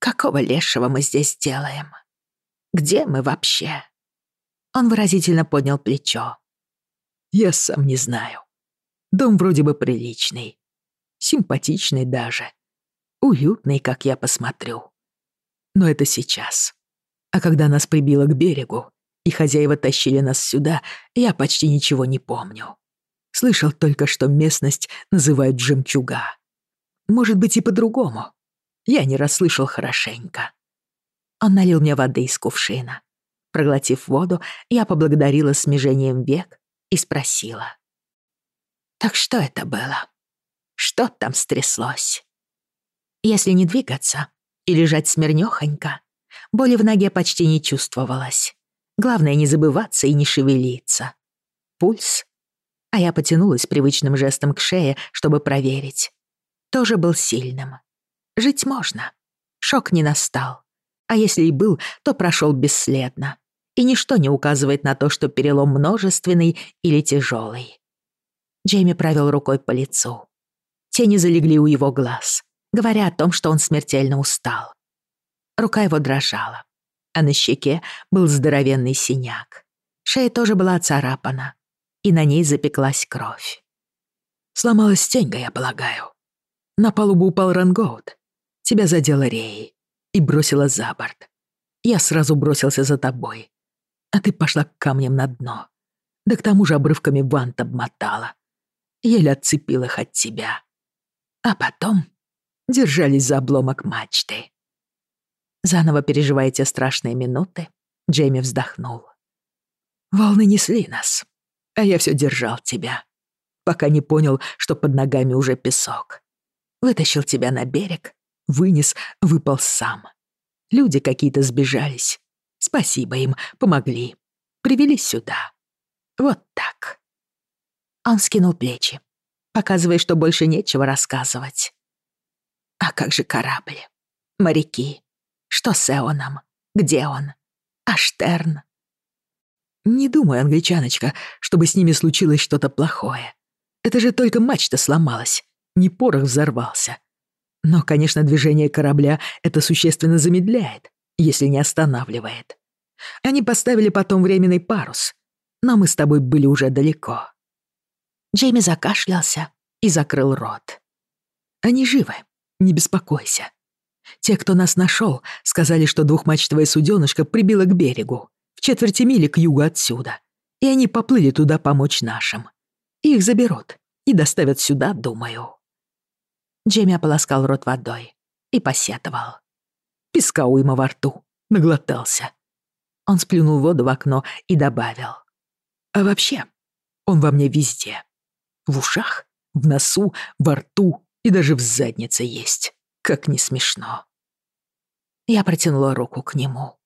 «Какого лешего мы здесь делаем? Где мы вообще?» Он выразительно поднял плечо. «Я сам не знаю. Дом вроде бы приличный. Симпатичный даже Уютный, как я посмотрю. Но это сейчас. А когда нас прибило к берегу, и хозяева тащили нас сюда, я почти ничего не помню. Слышал только, что местность называют жемчуга. Может быть, и по-другому. Я не расслышал хорошенько. Он налил мне воды из кувшина. Проглотив воду, я поблагодарила смежением век и спросила. «Так что это было? Что там стряслось?» Если не двигаться и лежать смирнёхонько, боли в ноге почти не чувствовалось. Главное не забываться и не шевелиться. Пульс. А я потянулась привычным жестом к шее, чтобы проверить. Тоже был сильным. Жить можно. Шок не настал. А если и был, то прошел бесследно. И ничто не указывает на то, что перелом множественный или тяжелый. Джейми провел рукой по лицу. Тени залегли у его глаз, говоря о том, что он смертельно устал. Рука его дрожала а на щеке был здоровенный синяк. Шея тоже была царапана, и на ней запеклась кровь. Сломалась стеньга, я полагаю. На палубу упал рангоут. Тебя задела Рей и бросила за борт. Я сразу бросился за тобой, а ты пошла к камням на дно. Да к тому же обрывками вант обмотала. Еле отцепил их от тебя. А потом держались за обломок мачты. Заново переживая те страшные минуты, Джейми вздохнул. «Волны несли нас, а я все держал тебя, пока не понял, что под ногами уже песок. Вытащил тебя на берег, вынес, выпал сам. Люди какие-то сбежались. Спасибо им, помогли. Привели сюда. Вот так». Он скинул плечи, показывая, что больше нечего рассказывать. «А как же корабль? Моряки? Что с Эоном? Где он? А Штерн? Не думай, англичаночка, чтобы с ними случилось что-то плохое. Это же только мачта сломалась, не порох взорвался. Но, конечно, движение корабля это существенно замедляет, если не останавливает. Они поставили потом временный парус, но мы с тобой были уже далеко. Джейми закашлялся и закрыл рот. Они живы, не беспокойся. Те, кто нас нашел, сказали, что двухмачтовая суденышко прибило к берегу, в четверти мили к югу отсюда, и они поплыли туда помочь нашим. Их заберут и доставят сюда, думаю». Джейми ополоскал рот водой и посетовал. Песка уйма во рту, наглотался. Он сплюнул воду в окно и добавил. «А вообще, он во мне везде. В ушах, в носу, во рту и даже в заднице есть. Как не смешно. Я протянула руку к нему.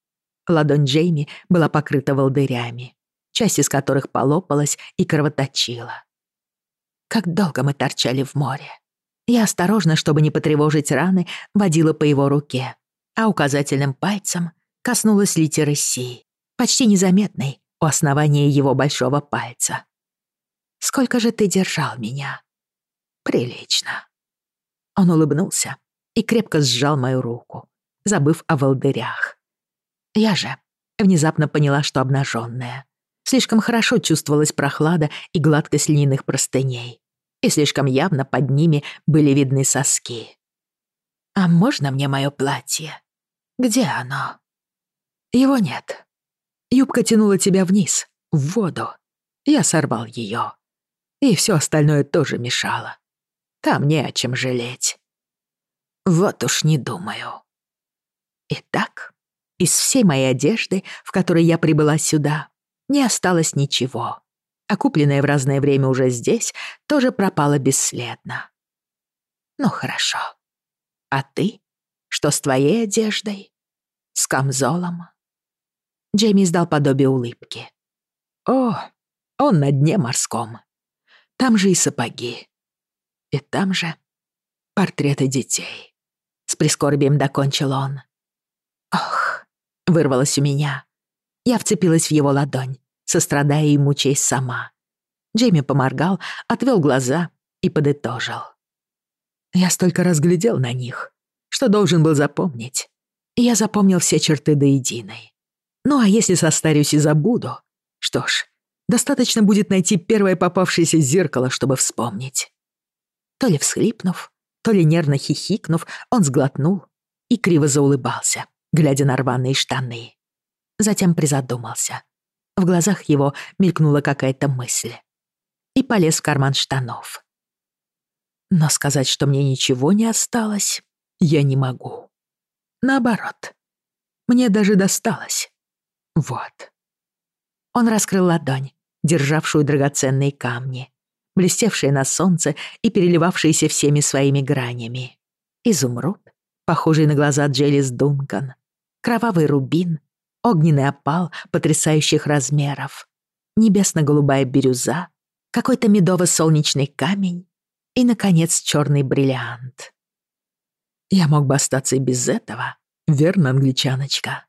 Ладонь Джейми была покрыта волдырями, часть из которых полопалась и кровоточила. Как долго мы торчали в море. Я осторожно, чтобы не потревожить раны, водила по его руке, а указательным пальцем коснулась литеры «Си», почти незаметной у основания его большого пальца. «Сколько же ты держал меня?» «Прилично». Он улыбнулся и крепко сжал мою руку, забыв о волдырях. Я же внезапно поняла, что обнаженная. Слишком хорошо чувствовалась прохлада и гладкость льняных простыней, и слишком явно под ними были видны соски. «А можно мне мое платье? Где оно?» «Его нет. Юбка тянула тебя вниз, в воду. Я сорвал ее. И все остальное тоже мешало. Там не о чем жалеть. Вот уж не думаю. Итак, из всей моей одежды, в которой я прибыла сюда, не осталось ничего. А купленное в разное время уже здесь тоже пропало бесследно. Ну хорошо. А ты? Что с твоей одеждой? С камзолом? Джейми издал подобие улыбки. О, он на дне морском. Там же и сапоги. И там же портреты детей. С прискорбием докончил он. Ох, вырвалось у меня. Я вцепилась в его ладонь, сострадая и мучаясь сама. Джейми поморгал, отвел глаза и подытожил. Я столько разглядел на них, что должен был запомнить. И я запомнил все черты до единой. Ну а если состарюсь и забуду, что ж, достаточно будет найти первое попавшееся зеркало, чтобы вспомнить. То ли всхлипнув, То ли нервно хихикнув, он сглотнул и криво заулыбался, глядя на рваные штаны. Затем призадумался. В глазах его мелькнула какая-то мысль. И полез в карман штанов. Но сказать, что мне ничего не осталось, я не могу. Наоборот, мне даже досталось. Вот. Он раскрыл ладонь, державшую драгоценные камни, блестевшие на солнце и переливавшиеся всеми своими гранями. Изумруд, похожий на глаза Джелис Дункан, кровавый рубин, огненный опал потрясающих размеров, небесно-голубая бирюза, какой-то медово-солнечный камень и, наконец, черный бриллиант. Я мог бы остаться и без этого, верно, англичаночка?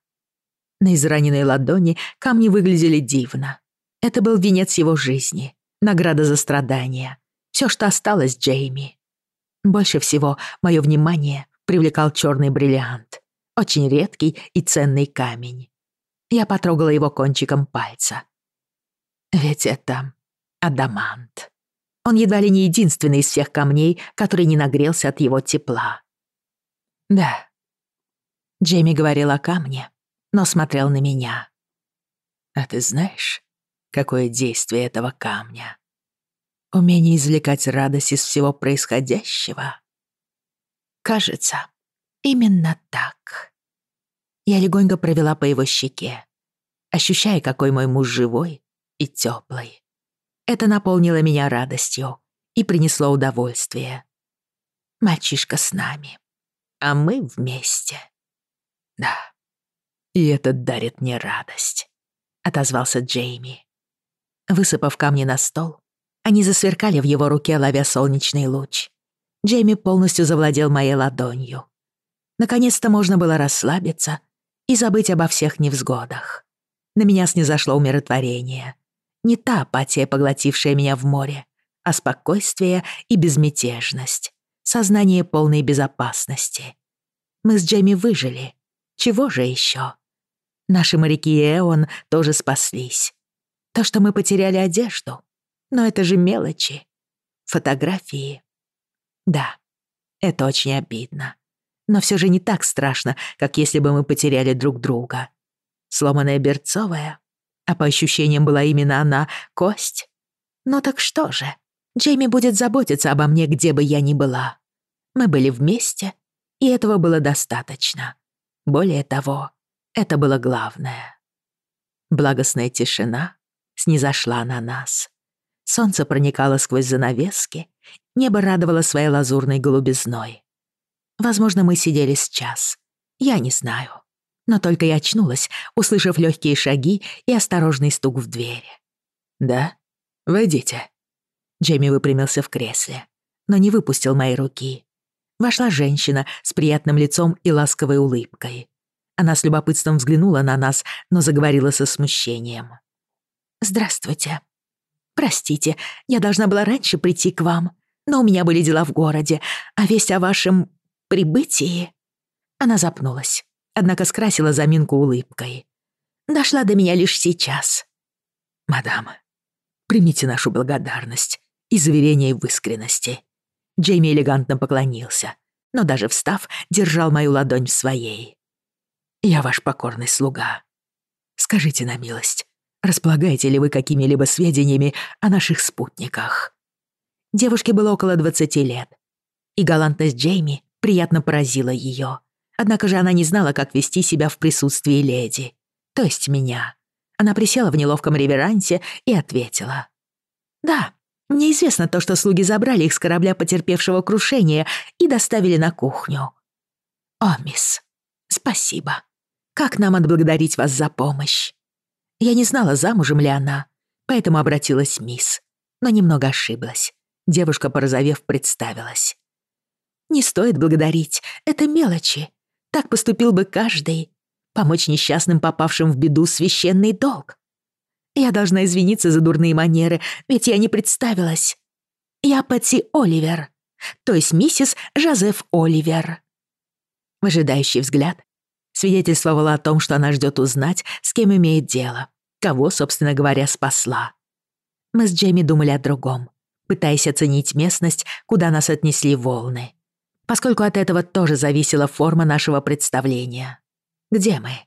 На израненной ладони камни выглядели дивно. Это был венец его жизни, награда за страдания. Все, что осталось Джейми. Больше всего мое внимание привлекал черный бриллиант. Очень редкий и ценный камень. Я потрогала его кончиком пальца. Ведь это адамант. Он едва ли не единственный из всех камней, который не нагрелся от его тепла. Да. Джейми говорил о камне, но смотрел на меня. А ты знаешь, какое действие этого камня? Умение извлекать радость из всего происходящего? Кажется, именно так. Я легонько провела по его щеке, ощущая, какой мой муж живой и теплый. Это наполнило меня радостью и принесло удовольствие. Мальчишка с нами, а мы вместе. Да, и это дарит мне радость, отозвался Джейми. Высыпав камни на стол, они засверкали в его руке, ловя солнечный луч. Джейми полностью завладел моей ладонью. Наконец-то можно было расслабиться и забыть обо всех невзгодах. На меня снизошло умиротворение. Не та апатия, поглотившая меня в море, а спокойствие и безмятежность, сознание полной безопасности. Мы с Джейми выжили. Чего же еще? Наши моряки и Эон тоже спаслись. То, что мы потеряли одежду, но это же мелочи. Фотографии. Да, это очень обидно но все же не так страшно, как если бы мы потеряли друг друга. Сломанная Берцовая, а по ощущениям была именно она, кость. Ну так что же, Джейми будет заботиться обо мне, где бы я ни была. Мы были вместе, и этого было достаточно. Более того, это было главное. Благостная тишина снизошла на нас. Солнце проникало сквозь занавески, небо радовало своей лазурной голубизной. Возможно, мы сидели с час. Я не знаю. Но только я очнулась, услышав легкие шаги и осторожный стук в двери. «Да? Войдите». Джейми выпрямился в кресле, но не выпустил мои руки. Вошла женщина с приятным лицом и ласковой улыбкой. Она с любопытством взглянула на нас, но заговорила со смущением. «Здравствуйте. Простите, я должна была раньше прийти к вам, но у меня были дела в городе, а весть о вашем прибытии...» Она запнулась, однако скрасила заминку улыбкой. «Дошла до меня лишь сейчас». «Мадам, примите нашу благодарность и заверение в искренности». Джейми элегантно поклонился, но даже встав, держал мою ладонь в своей. «Я ваш покорный слуга. Скажите на милость, располагаете ли вы какими-либо сведениями о наших спутниках?» Девушке было около двадцати лет, и галантность Джейми приятно поразила ее. Однако же она не знала, как вести себя в присутствии леди, то есть меня. Она присела в неловком реверансе и ответила. «Да, мне известно то, что слуги забрали их с корабля потерпевшего крушения и доставили на кухню». «О, мисс, спасибо. Как нам отблагодарить вас за помощь?» Я не знала, замужем ли она, поэтому обратилась мисс, но немного ошиблась. Девушка, порозовев, представилась. Не стоит благодарить, это мелочи. Так поступил бы каждый. Помочь несчастным, попавшим в беду, священный долг. Я должна извиниться за дурные манеры, ведь я не представилась. Я Пэтси Оливер, то есть миссис Жозеф Оливер. Выжидающий взгляд свидетельствовал о том, что она ждет узнать, с кем имеет дело, кого, собственно говоря, спасла. Мы с Джейми думали о другом, пытаясь оценить местность, куда нас отнесли волны. поскольку от этого тоже зависела форма нашего представления. Где мы?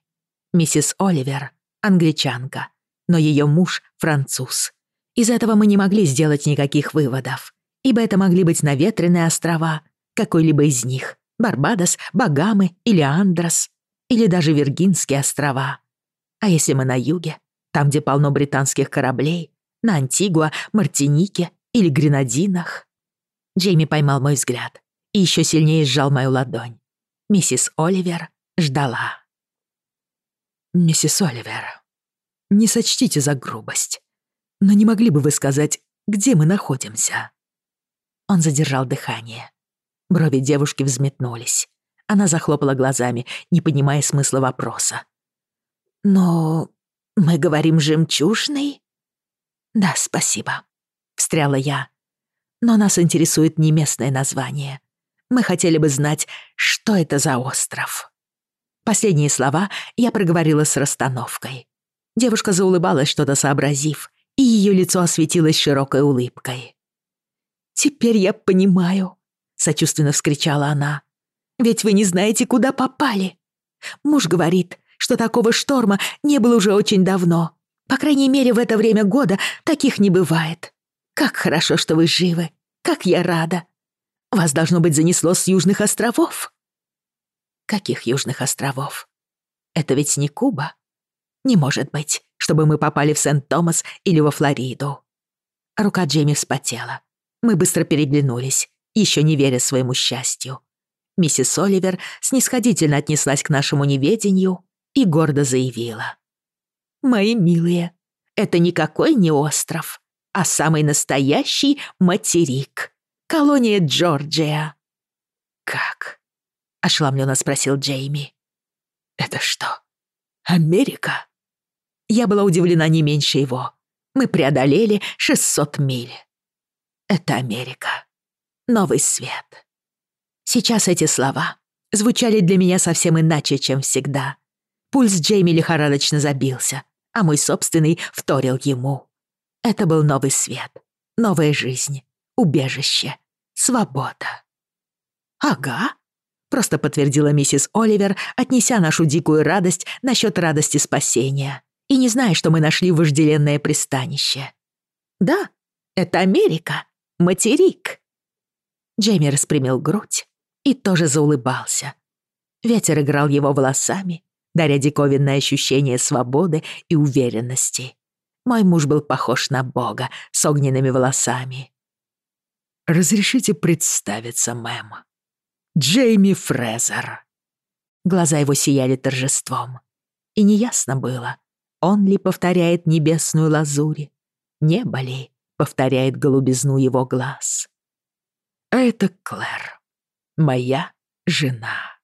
Миссис Оливер — англичанка, но ее муж — француз. Из этого мы не могли сделать никаких выводов, ибо это могли быть наветренные острова, какой-либо из них, Барбадос, Багамы или Андрос, или даже Виргинские острова. А если мы на юге, там, где полно британских кораблей, на Антигуа, Мартинике или Гренадинах? Джейми поймал мой взгляд и еще сильнее сжал мою ладонь. Миссис Оливер ждала. «Миссис Оливер, не сочтите за грубость, но не могли бы вы сказать, где мы находимся?» Он задержал дыхание. Брови девушки взметнулись. Она захлопала глазами, не понимая смысла вопроса. «Но мы говорим жемчужный?» «Да, спасибо», — встряла я. «Но нас интересует не местное название. Мы хотели бы знать, что это за остров». Последние слова я проговорила с расстановкой. Девушка заулыбалась, что-то сообразив, и ее лицо осветилось широкой улыбкой. «Теперь я понимаю», — сочувственно вскричала она. «Ведь вы не знаете, куда попали. Муж говорит, что такого шторма не было уже очень давно. По крайней мере, в это время года таких не бывает. Как хорошо, что вы живы. Как я рада. Вас, должно быть, занесло с Южных островов». «Каких Южных островов? Это ведь не Куба. Не может быть, чтобы мы попали в Сент-Томас или во Флориду». Рука Джейми вспотела. Мы быстро переглянулись, еще не веря своему счастью. Миссис Оливер снисходительно отнеслась к нашему неведению и гордо заявила. «Мои милые, это никакой не остров, а самый настоящий материк. Колония Джорджия». «Как?» — ошеломленно спросил Джейми. «Это что, Америка?» Я была удивлена не меньше его. Мы преодолели 600 миль. Это Америка. Новый свет. Сейчас эти слова звучали для меня совсем иначе, чем всегда. Пульс Джейми лихорадочно забился, а мой собственный вторил ему. Это был новый свет, новая жизнь, убежище, свобода. «Ага», — просто подтвердила миссис Оливер, отнеся нашу дикую радость насчет радости спасения и не зная, что мы нашли вожделенное пристанище. «Да, это Америка», материк!» Джейми распрямил грудь и тоже заулыбался. Ветер играл его волосами, даря диковинное ощущение свободы и уверенности. Мой муж был похож на бога с огненными волосами. «Разрешите представиться, мэм. Джейми Фрезер». Глаза его сияли торжеством. И неясно было, он ли повторяет небесную лазурь, небо ли повторяет голубизну его глаз. А это Клэр, моя жена.